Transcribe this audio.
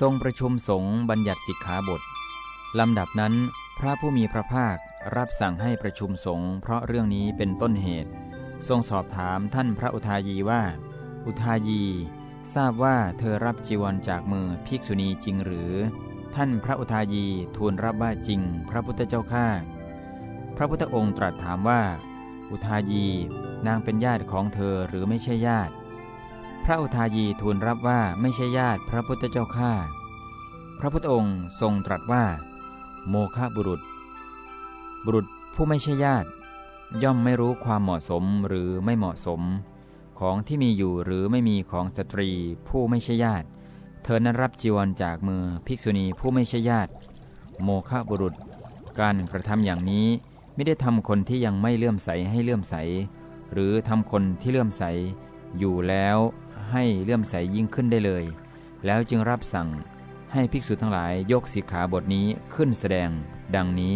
ทรงประชุมสงฆ์บัญญัติสิกขาบทลำดับนั้น พระผู้มีพระภาครับสั่งให้ประชุมสงฆ์เพราะเรื่องนี้เป็นต้นเหตุ ทรงสอบถามท่านพระอุทายีว่า อุทายี ทราบว่าเธอรับจีวรจากมือภิกษุณีจริงหรือ ท่านพระอุทายีทูลรับว่าจริง พระพุทธเจ้าข้าพระพุทธองค์ตรัสถามว่า อุทายี นางเป็นญาติของเธอหรือไม่ใช่ญาติ ระอุทายีทูลรับว่าไม่ใช่ญาติพระพุทธเจ้าข้าพระพุทธองค์ทรงตรัสว่า โมฆะบุรุษ บุรุษผู้ไม่ใช่ญาติ ย่อมไม่รู้ความเหมาะสมหรือไม่เหมาะสม ของที่มีอยู่หรือไม่มีของสตรีผู้ไม่ใช่ญาติ เธอนั้นรับจีวรจากมือภิกษุณีผู้ไม่ใช่ญาติ โมฆะบุรุษ การกระทำอย่างนี้ไม่ได้ทำคนที่ยังไม่เลื่อมใสให้เลื่อมใส หรือทำคนที่เลื่อมใสอยู่แล้ว ให้เลื่อมใสยิ่งขึ้นได้เลย แล้วจึงรับสั่งให้ภิกษุทั้งหลายยกสิกขาบทนี้ขึ้นแสดง ดังนี้